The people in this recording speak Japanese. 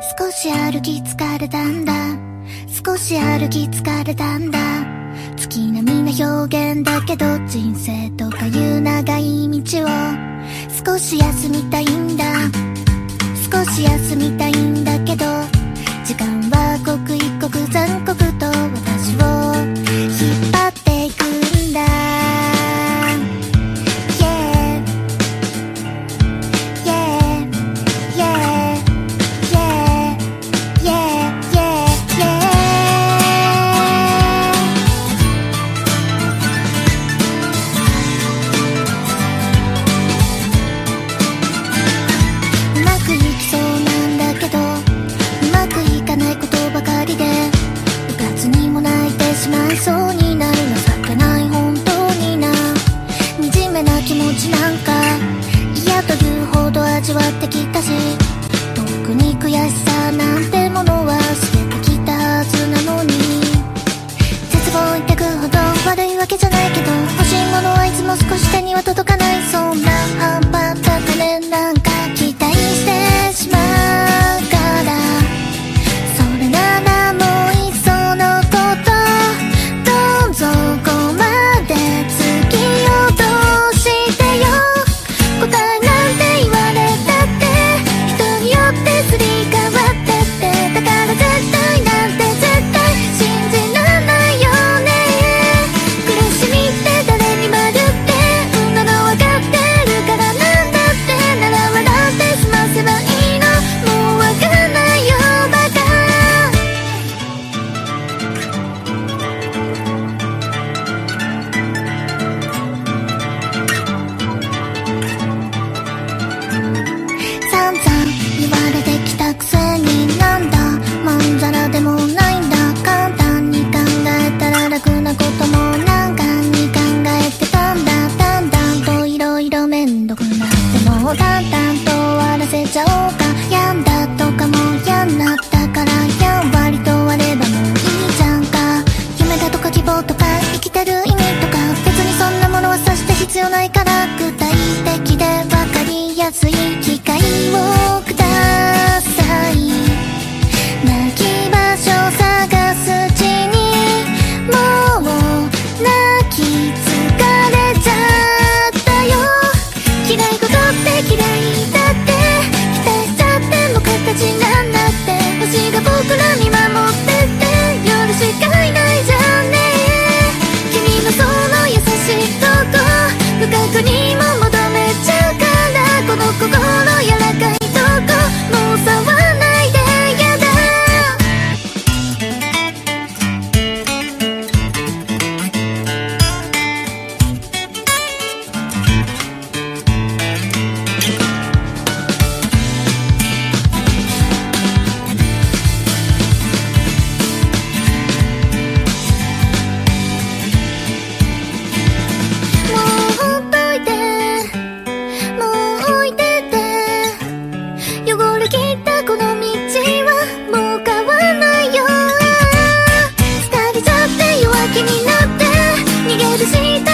少し歩き疲れたんだ。少し歩き疲れたんだ。月並みな表現だけど人生とかいう長い道を。少し休みたいんだ。少し休みたいんだけど。時間は刻一刻残も少し下には届かでも淡々と終わらせちゃおうか。病んだとかも嫌になったからやんわりと割ればいいじゃんか。夢だとか希望とか生きてる意味とか。別にそんなものはさして必要ないから。具体的で分かりやすい。機会をした